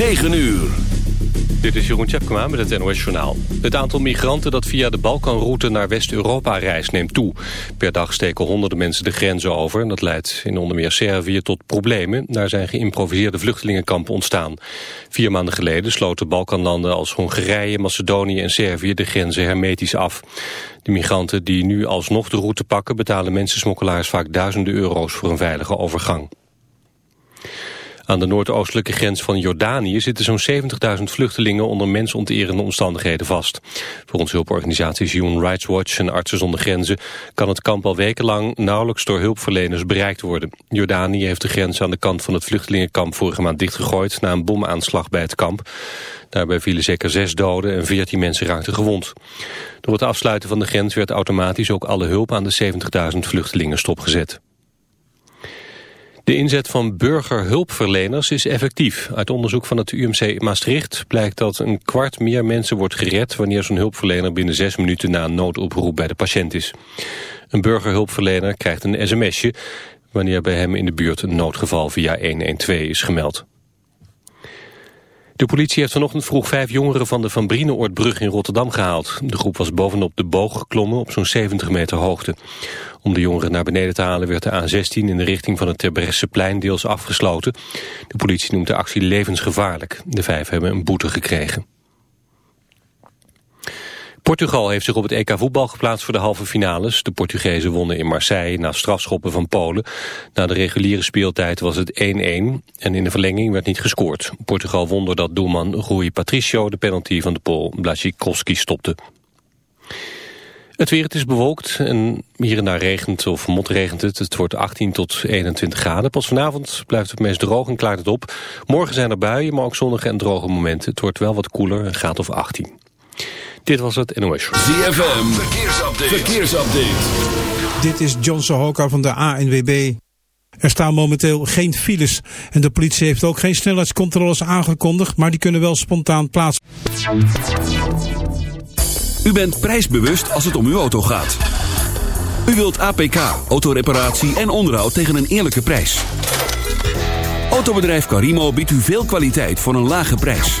9 uur. Dit is Jeroen Tjepkema met het NOS Journaal. Het aantal migranten dat via de Balkanroute naar West-Europa reist neemt toe. Per dag steken honderden mensen de grenzen over. Dat leidt in onder meer Servië tot problemen. Daar zijn geïmproviseerde vluchtelingenkampen ontstaan. Vier maanden geleden sloten Balkanlanden als Hongarije, Macedonië en Servië de grenzen hermetisch af. De migranten die nu alsnog de route pakken betalen mensensmokkelaars vaak duizenden euro's voor een veilige overgang. Aan de noordoostelijke grens van Jordanië zitten zo'n 70.000 vluchtelingen onder mensonterende omstandigheden vast. Volgens hulporganisaties Human Rights Watch en Artsen zonder Grenzen kan het kamp al wekenlang nauwelijks door hulpverleners bereikt worden. Jordanië heeft de grens aan de kant van het vluchtelingenkamp vorige maand dichtgegooid na een bomaanslag bij het kamp. Daarbij vielen zeker zes doden en 14 mensen raakten gewond. Door het afsluiten van de grens werd automatisch ook alle hulp aan de 70.000 vluchtelingen stopgezet. De inzet van burgerhulpverleners is effectief. Uit onderzoek van het UMC Maastricht blijkt dat een kwart meer mensen wordt gered... wanneer zo'n hulpverlener binnen zes minuten na een noodoproep bij de patiënt is. Een burgerhulpverlener krijgt een sms'je... wanneer bij hem in de buurt een noodgeval via 112 is gemeld. De politie heeft vanochtend vroeg vijf jongeren van de Van Brineoordbrug in Rotterdam gehaald. De groep was bovenop de boog geklommen op zo'n 70 meter hoogte. Om de jongeren naar beneden te halen werd de A16 in de richting van het Terbresseplein deels afgesloten. De politie noemt de actie levensgevaarlijk. De vijf hebben een boete gekregen. Portugal heeft zich op het EK voetbal geplaatst voor de halve finales. De Portugezen wonnen in Marseille na strafschoppen van Polen. Na de reguliere speeltijd was het 1-1 en in de verlenging werd niet gescoord. Portugal won doordat doelman Rui Patricio de penalty van de Pool Blaszczykowski stopte. Het weer, het is bewolkt en hier en daar regent of motregent het. Het wordt 18 tot 21 graden. Pas vanavond blijft het meest droog en klaart het op. Morgen zijn er buien, maar ook zonnige en droge momenten. Het wordt wel wat koeler, een graad of 18. Dit was het NOS ZFM, verkeersupdate. verkeersupdate. Dit is John Sohoka van de ANWB. Er staan momenteel geen files en de politie heeft ook geen snelheidscontroles aangekondigd, maar die kunnen wel spontaan plaats. U bent prijsbewust als het om uw auto gaat. U wilt APK, autoreparatie en onderhoud tegen een eerlijke prijs. Autobedrijf Carimo biedt u veel kwaliteit voor een lage prijs.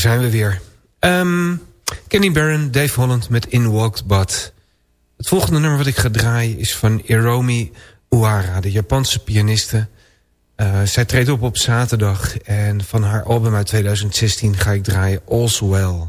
Zijn we weer. Um, Kenny Barron, Dave Holland met In Walked But. Het volgende nummer wat ik ga draaien is van Hiromi Uara, de Japanse pianiste. Uh, zij treedt op op zaterdag en van haar album uit 2016 ga ik draaien All's Well.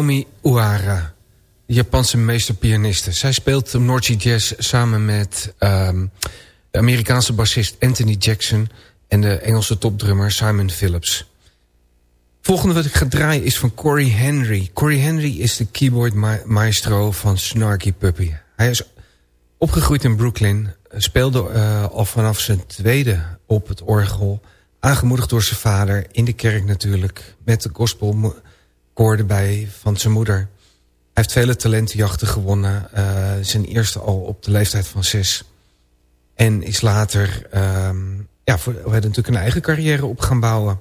Hiromi Uara, Japanse meesterpianiste. Zij speelt North Jazz samen met um, de Amerikaanse bassist Anthony Jackson... en de Engelse topdrummer Simon Phillips. Volgende wat ik ga draaien is van Corey Henry. Corey Henry is de keyboard maestro van Snarky Puppy. Hij is opgegroeid in Brooklyn. Speelde uh, al vanaf zijn tweede op het orgel. Aangemoedigd door zijn vader. In de kerk natuurlijk. Met de erbij van zijn moeder. Hij heeft vele talentenjachten gewonnen. Uh, zijn eerste al op de leeftijd van zes. En is later... Um, ja, we hebben natuurlijk een eigen carrière op gaan bouwen.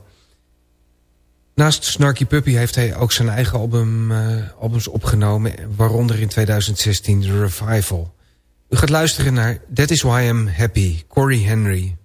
Naast Snarky Puppy heeft hij ook zijn eigen album, uh, albums opgenomen. Waaronder in 2016 The Revival. U gaat luisteren naar That Is Why I'm Happy, Corey Henry.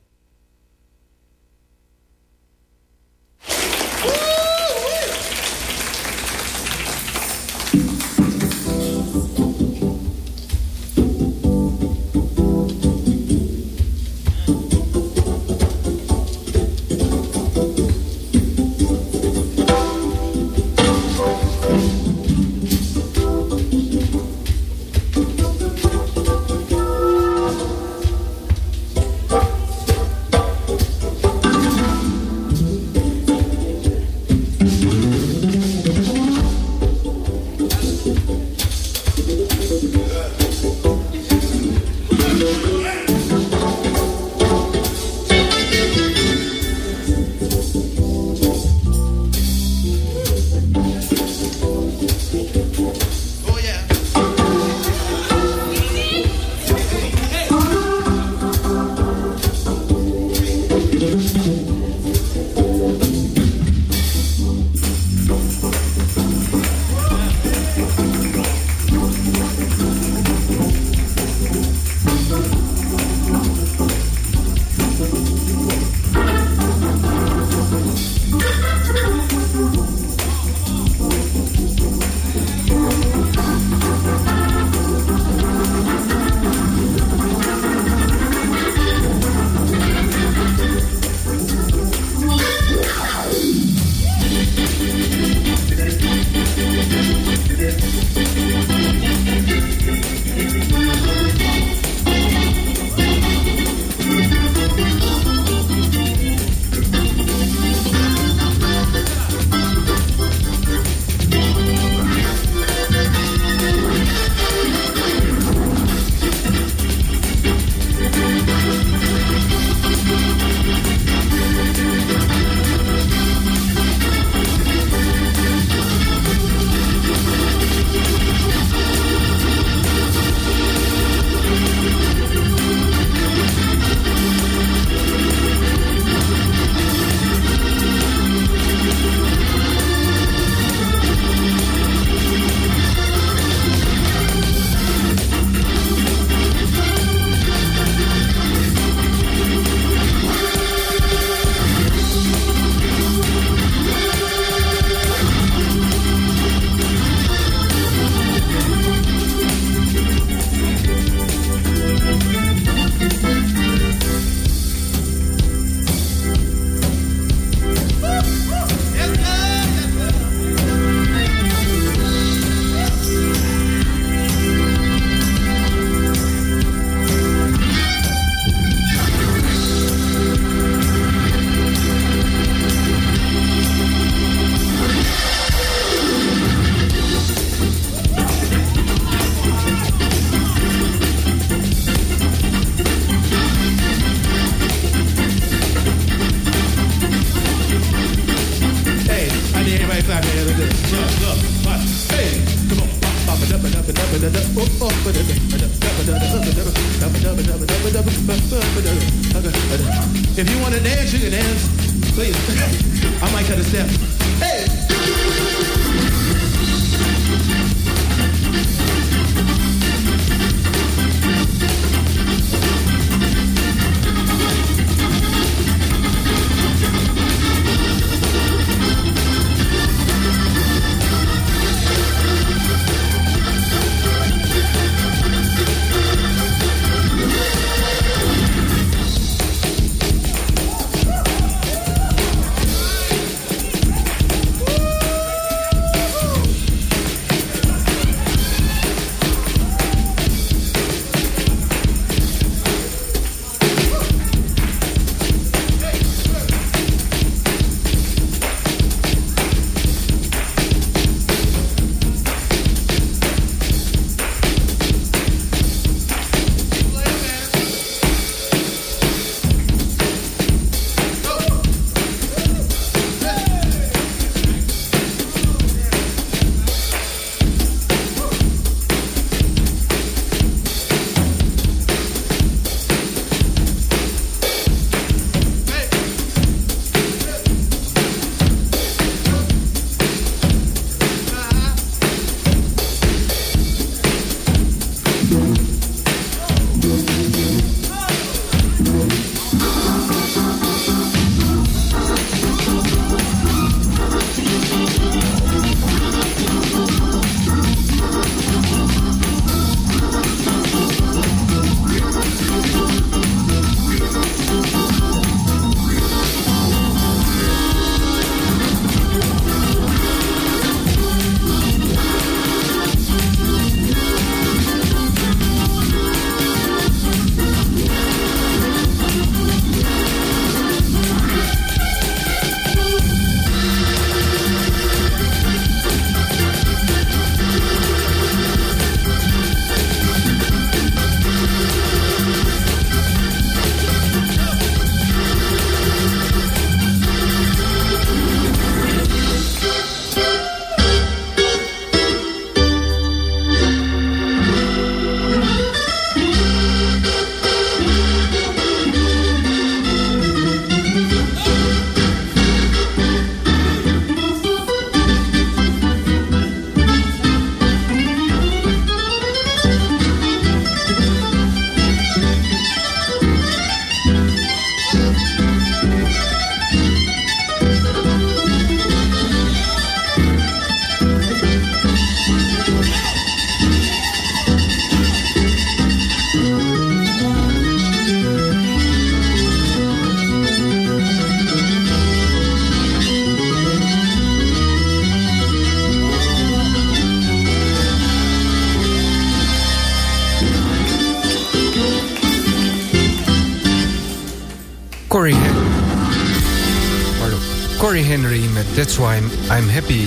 That's Why I'm Happy.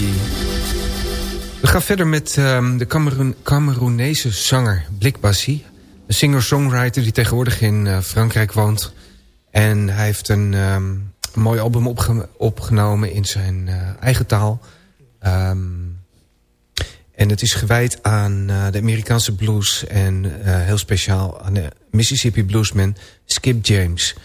We gaan verder met um, de Cameroen Cameroenese zanger Blik Bassi. Een singer-songwriter die tegenwoordig in uh, Frankrijk woont. En hij heeft een, een mooi album opge opgenomen in zijn uh, eigen taal. Um, en het is gewijd aan uh, de Amerikaanse blues en heel speciaal aan de Mississippi bluesman Skip James.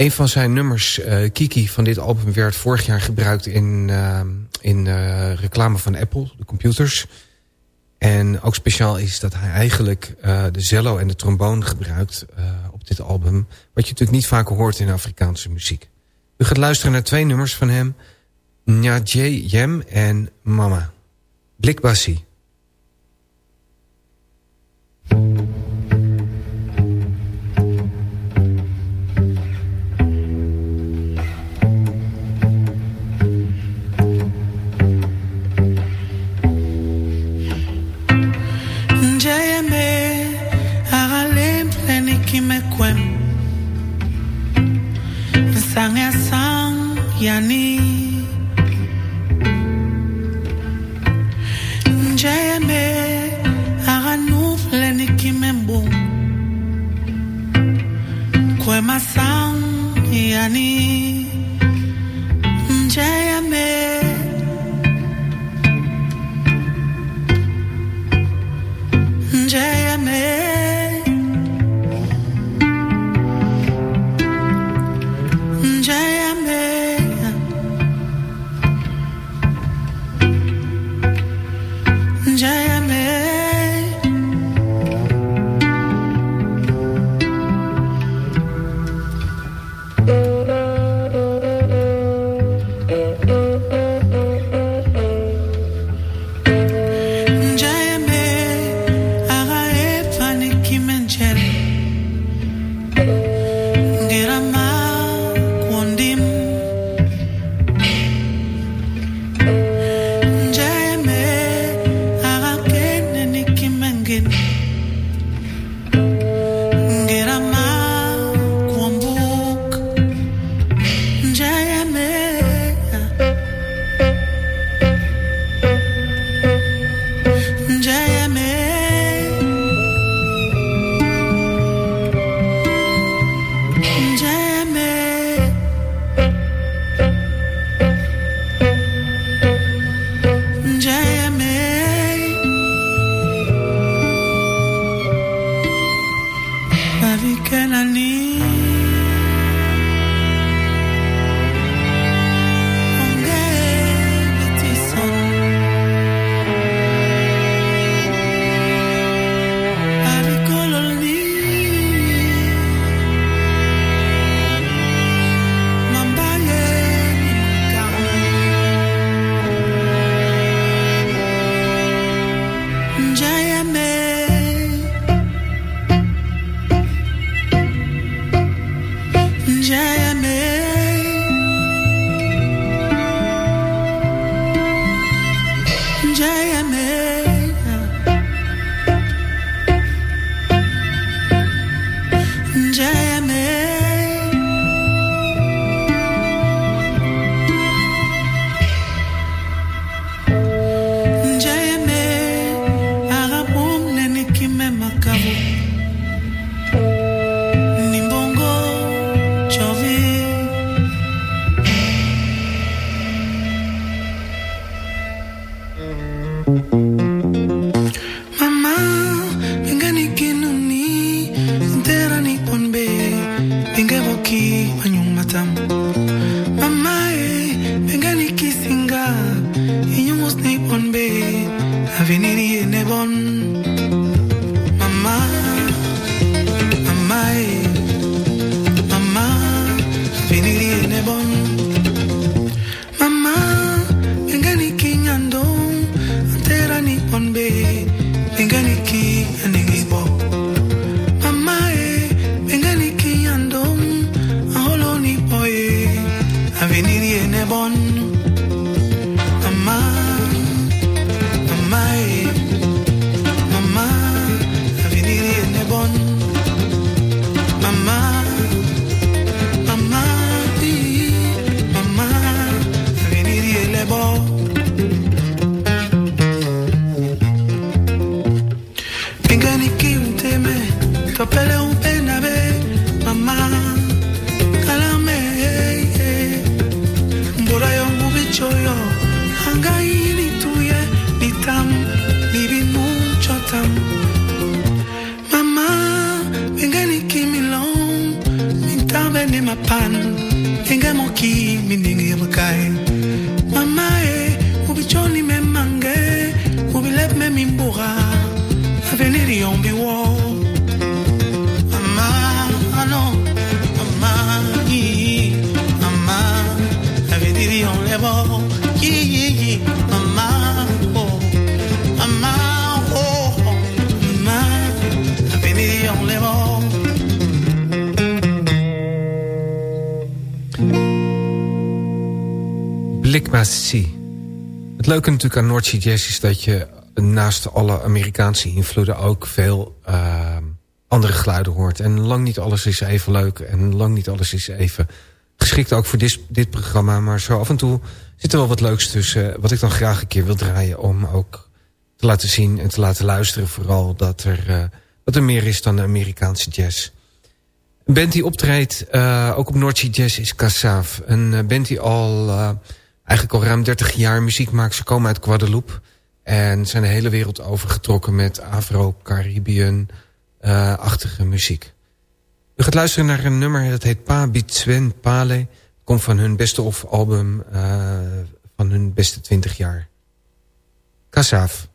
Een van zijn nummers, uh, Kiki, van dit album werd vorig jaar gebruikt in, uh, in uh, reclame van Apple, de computers. En ook speciaal is dat hij eigenlijk de cello en de trombone gebruikt op dit album. Wat je natuurlijk niet vaak hoort in Afrikaanse muziek. U gaat luisteren naar twee nummers van hem. Nyadje Jem en Mama. Blikbassie. Leuke natuurlijk aan North Jazz is dat je naast alle Amerikaanse invloeden ook veel uh, andere geluiden hoort. En lang niet alles is even leuk en lang niet alles is even geschikt ook voor dit, dit programma. Maar zo af en toe zit er wel wat leuks tussen. Wat ik dan graag een keer wil draaien om ook te laten zien en te laten luisteren. Vooral dat er, uh, dat er meer is dan de Amerikaanse jazz. Een band die optreedt, ook op North Jazz, is Kassav. Een band die al, eigenlijk al ruim 30 jaar muziek maakt. Ze komen uit Guadeloupe. En zijn de hele wereld overgetrokken met Afro-Caribbean-achtige muziek. U gaat luisteren naar een nummer dat heet Pa Bitswen Pale. Komt van hun beste of album van hun beste 20 jaar. Kassav.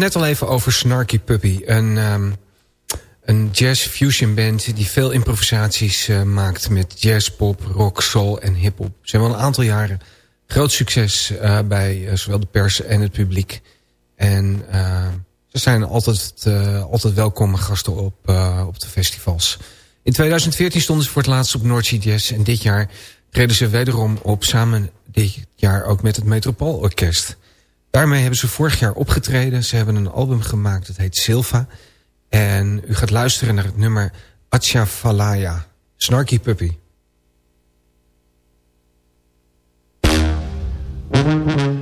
Net al even over Snarky Puppy. Een, um, een jazz fusion band die veel improvisaties uh, maakt... met jazz, pop, rock, soul en hiphop. Ze hebben al een aantal jaren groot succes uh, bij uh, zowel de pers en het publiek. En ze zijn altijd, altijd welkome gasten op, op de festivals. In 2014 stonden ze voor het laatst op Sea Jazz... en dit jaar reden ze wederom op samen dit jaar ook met het Metropoolorkest... Daarmee hebben ze vorig jaar opgetreden. Ze hebben een album gemaakt, dat heet Silva. En u gaat luisteren naar het nummer Falaya, Snarky Puppy.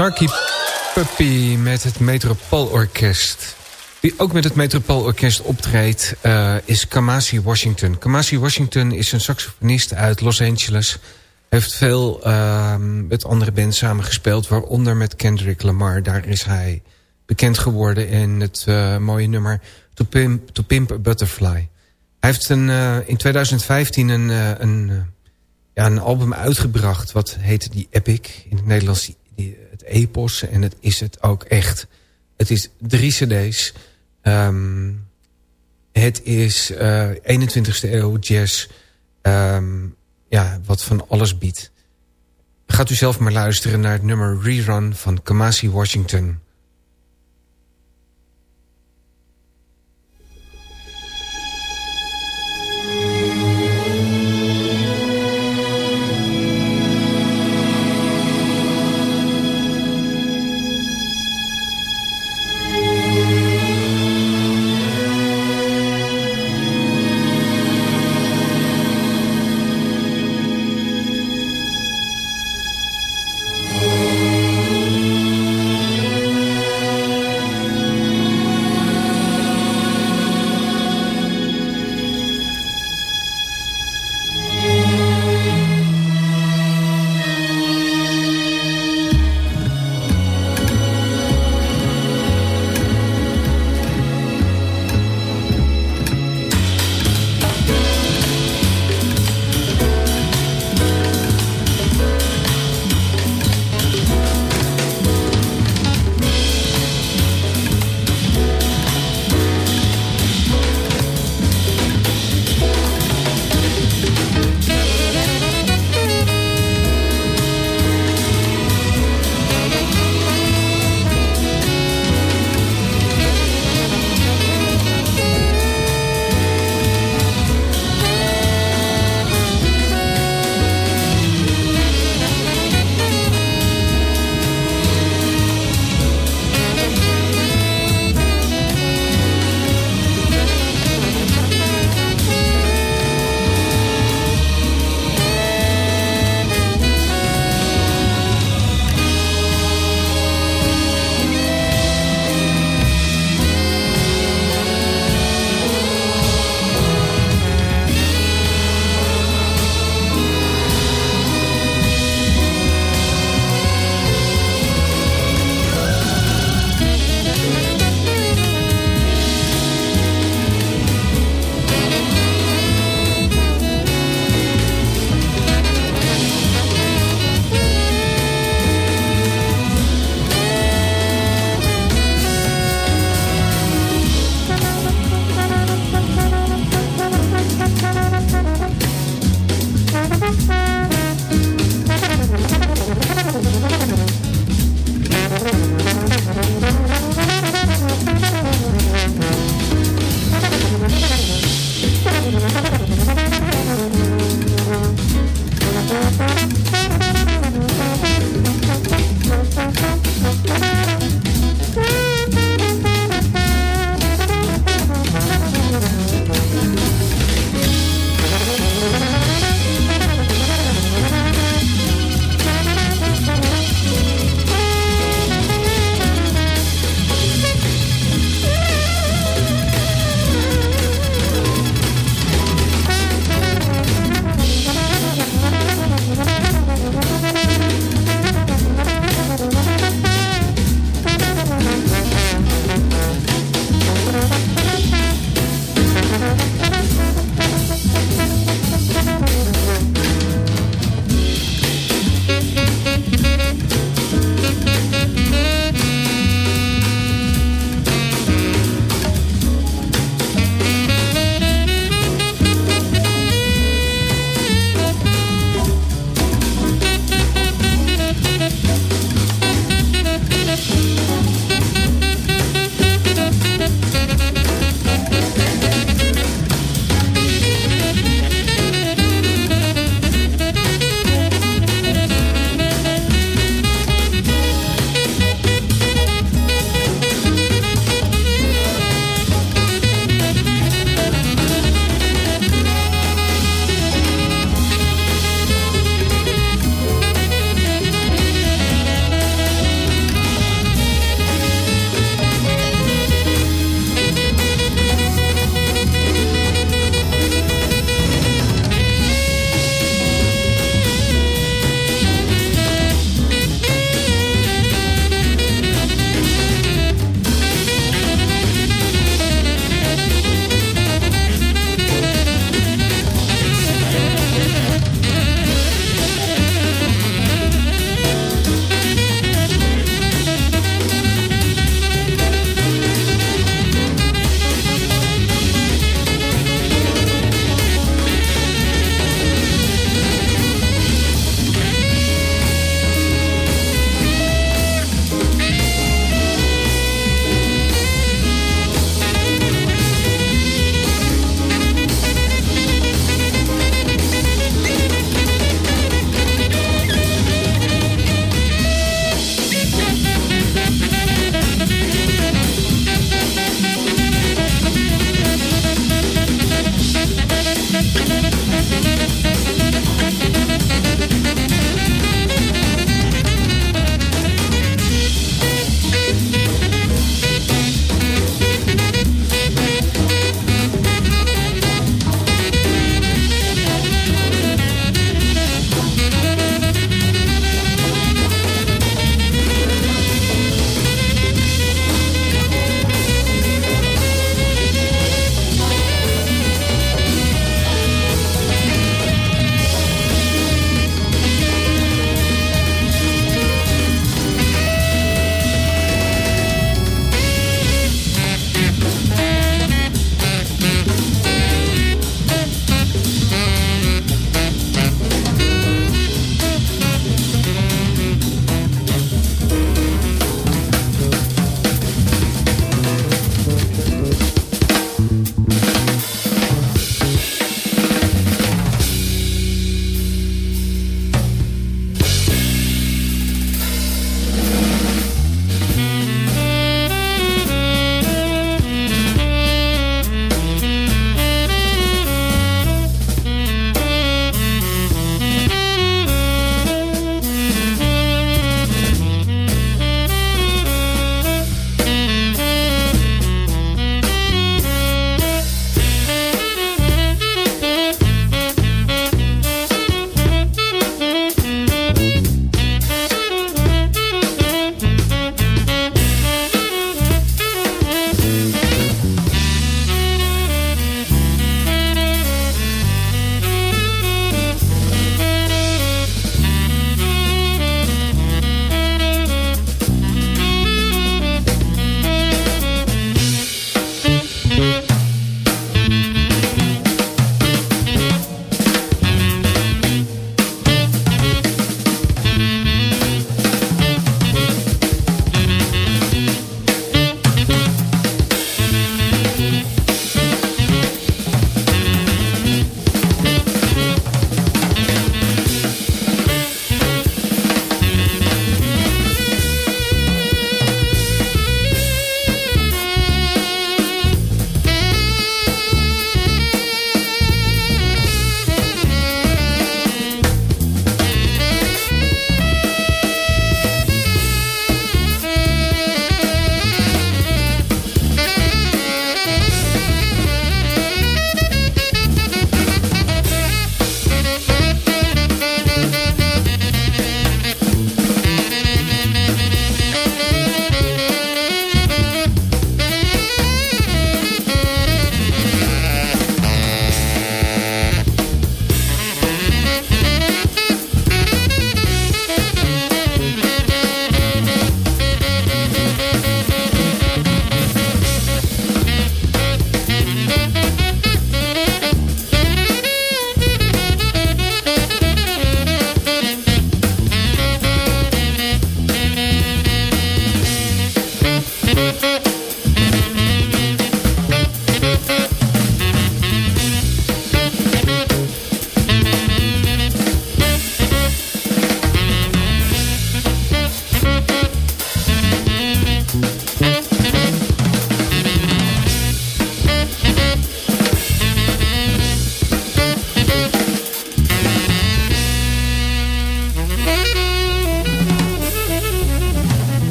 Snarky Puppy met het Metropoolorkest. Wie ook met het Metropoolorkest optreedt uh, is Kamasi Washington. Kamasi Washington is een saxofonist uit Los Angeles. Heeft veel uh, met andere bands samengespeeld, waaronder met Kendrick Lamar. Daar is hij bekend geworden in het uh, mooie nummer To Pimp, to Pimp a Butterfly. Hij heeft een, uh, in 2015 een, een, ja, een album uitgebracht. Wat heette die Epic. In het Nederlands die, epos. En het is het ook echt. Het is drie cd's. Um, het is 21ste eeuw jazz. Um, ja, wat van alles biedt. Gaat u zelf maar luisteren naar het nummer Rerun van Kamasi Washington.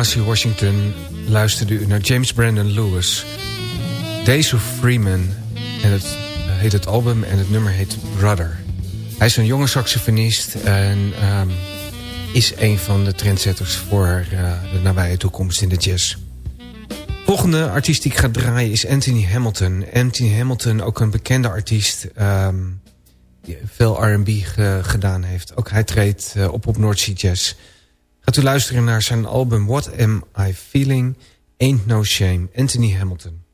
Kamasi Washington luisterde u naar James Brandon Lewis. Days Freeman en het, heet het album en het nummer heet Brother. Hij is een jonge saxofonist en um, is een van de trendsetters voor uh, de nabije toekomst in de jazz. Volgende artiest die ik ga draaien is Anthony Hamilton. Anthony Hamilton, ook een bekende artiest... Um, die veel R&B ge gedaan heeft. Ook hij treedt uh, op op North Sea Jazz. Gaat u luisteren naar zijn album What Am I Feeling? Ain't No Shame. Anthony Hamilton.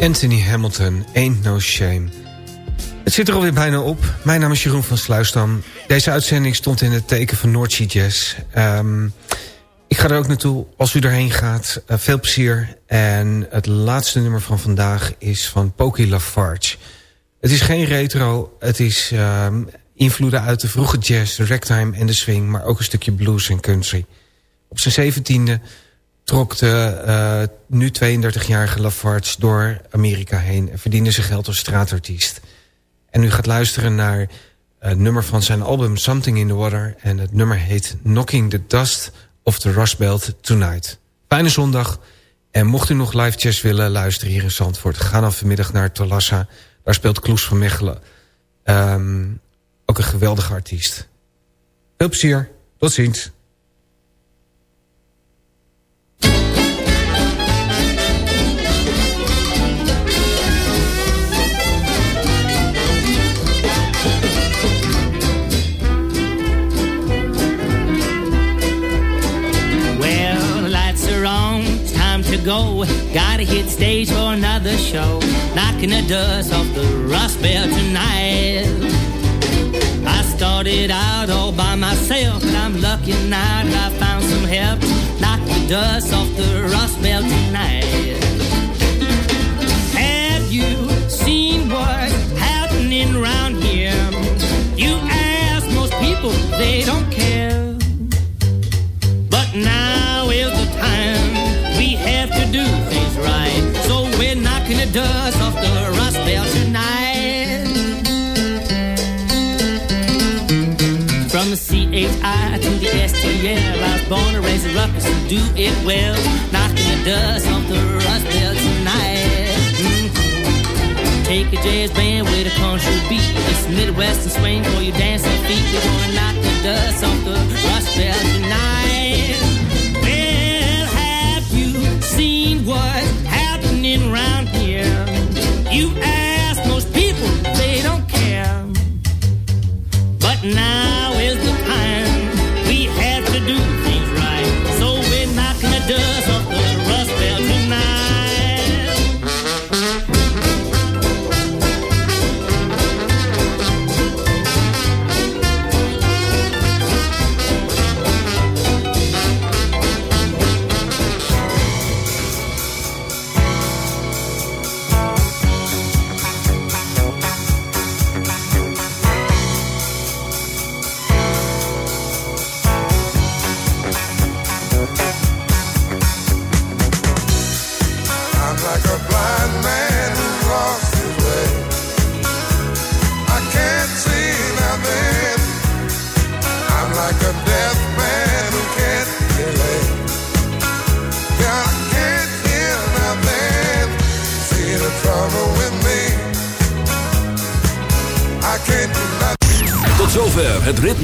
Anthony Hamilton, Ain't No Shame. Het zit er alweer bijna op. Mijn naam is Jeroen van Sluisdam. Deze uitzending stond in het teken van Noordsea Jazz. Ehm, ik ga er ook naartoe als u erheen gaat. Uh, veel plezier. En het laatste nummer van vandaag is van Pokey Lafarge. Het is geen retro. Het is um, invloeden uit de vroege jazz, de ragtime en de swing... maar ook een stukje blues en country. Op zijn zeventiende trok de uh, nu 32-jarige Lafarge door Amerika heen... en verdiende zijn geld als straatartiest. En u gaat luisteren naar het nummer van zijn album Something in the Water... en het nummer heet Knocking the Dust of the Rust Belt Tonight. Fijne zondag. En mocht u nog live jazz willen luisteren hier in Zandvoort... ga dan vanmiddag naar Tolassa. Daar speelt Kloes van Mechelen. Um, ook een geweldige artiest. Veel plezier. Tot ziens. Go. Gotta hit stage for another show. Knocking the dust off the Rust Belt tonight. I started out all by myself, but I'm lucky now that I found some help. Knock the dust off the Rust Belt tonight. Have you seen what's happening around here? You ask most people, they don't care. Dust off the Rust Belt tonight. From the C-H-I to the S-T-L, I was born to raise a ruckus and do it well. Knocking the dust off the Rust Belt tonight. Mm-hmm. Take a jazz band with a country beat. It's Midwestern swing for your dancing feet. We're gonna knock the dust off the Rust Belt tonight. But now